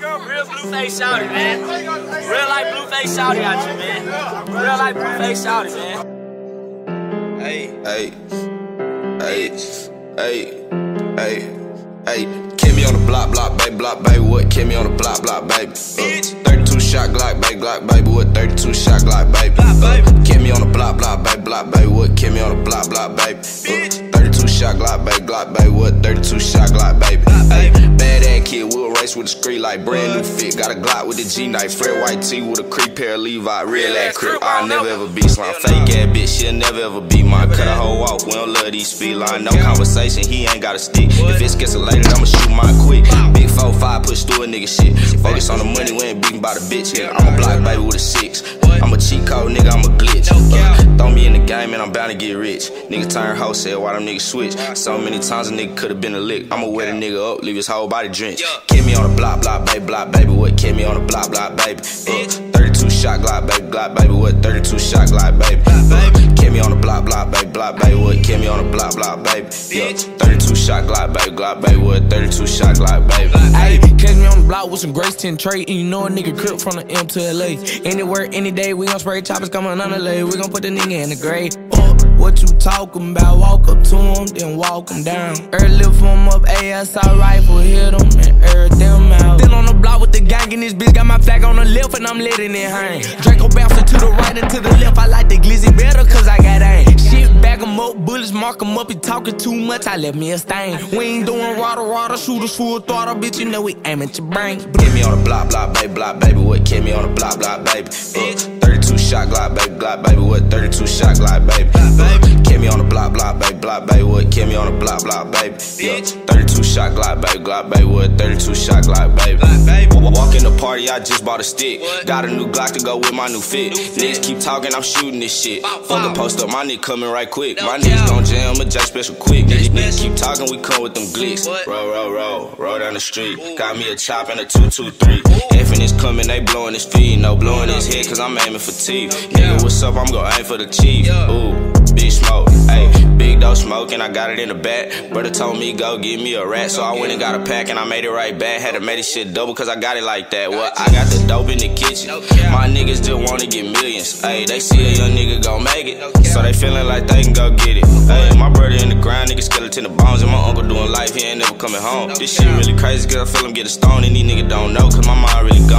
Real Blueface Shouty, man. Real like Blueface Shouty out here, man. Real like Blueface Shouty, man. Hey, hey, hey, hey, hey, hey. Kill me on the block, block, baby, block, baby. What? Kill me on the block, block, baby. Uh, 32 shot Glock, baby, Glock, baby. What? 32 shot Glock, baby. Uh, kill me on the block, block, baby, block, baby. What? Kill me on the block, block, baby. 32 shot Glock, baby, Glock, baby. What? 32 shot Glock, baby. Hey, bad ass kid, we'll race with a street like brand new fit. Got a Glock with the G knife, Fred white tee with a creep pair of Levi, real ass crip. I'll never ever be slime. Fake ass bitch, she'll never ever be mine. Cut a hoe off, we don't love these speed line. No conversation, he ain't got a stick. If it's escalated, I'ma shoot mine quick. Big 4-5, push through a nigga shit. Focus on the money, we ain't beating by the bitch. Yeah, I'm bound to get rich. Nigga turn wholesale, why them niggas switch? So many times a nigga could've been a lick. I'ma wet a nigga up, leave his whole body drenched. Kill me on the block, block, baby, block, baby. What? Kill me on the block, block, baby. Uh, 32 shot Glock, baby, Glock, baby. What? 32 shot Glock, baby. Uh, kill me on the block, block, baby, block, baby. What? Kill me on the block, block, baby. Yeah, 32 shot Glock, baby, Glock, baby. What? 32 shot Glock, baby. Ayy, catch me on the block with some Grace 10 trade, and you know a nigga crip from the M to LA. Anywhere, any day, we gon' spray choppers coming on the lay. We gon' put the nigga in the grave. What you talking about? Walk up to him, then walk him down. Early him up, ASI rifle, hit him and air them out. Then on the block with the gang, and this bitch got my flag on the left, and I'm letting it hang. Draco bouncing to the right and to the left. I like the glizzy better, cause I got aim. Shit, bag him up, bullets mark him up. He talking too much, I left me a stain. We ain't doing water, water, shooters full throttle, bitch. You know we aim at your brain. Kill me on the block, block, baby, block, baby. What? Kill me on the block, block, baby. Uh, 32 shot Glock, baby, Glock, baby. What? 32 shot Glock, block. Yeah, 32 shot Glock, baby, Glock, baby. What? 32 shot Glock, baby. Wa- Walk in the party, I just bought a stick. Got a new Glock to go with my new fit. Niggas keep talking, I'm shooting this shit. Fuck a post up, my nigga coming right quick. My niggas gon' jam a J special quick. These niggas keep talking, we come with them glicks. Roll, roll, roll, roll down the street. Got me a chop and a 223. Effing is coming, they blowing his feet. No blowing his head, cause I'm aiming for teeth. Nigga, what's up? I'm gon' aim for the chief. Ooh, big smoke. Ayy, big dope smoking, I got it in the back. Brother told me go give me a rat, so I went and got a pack and I made it right back. Had to make this shit double cause I got it like that. What? I got the dope in the kitchen. My niggas just wanna get millions. Ayy, they see a young nigga gon' make it, so they feeling like they can go get it. Ayy, my brother in the ground, nigga skeleton the bones, and my uncle doing life, he ain't never coming home. This shit really crazy cause I feel him get a stone, and these niggas don't know cause my mind really gone.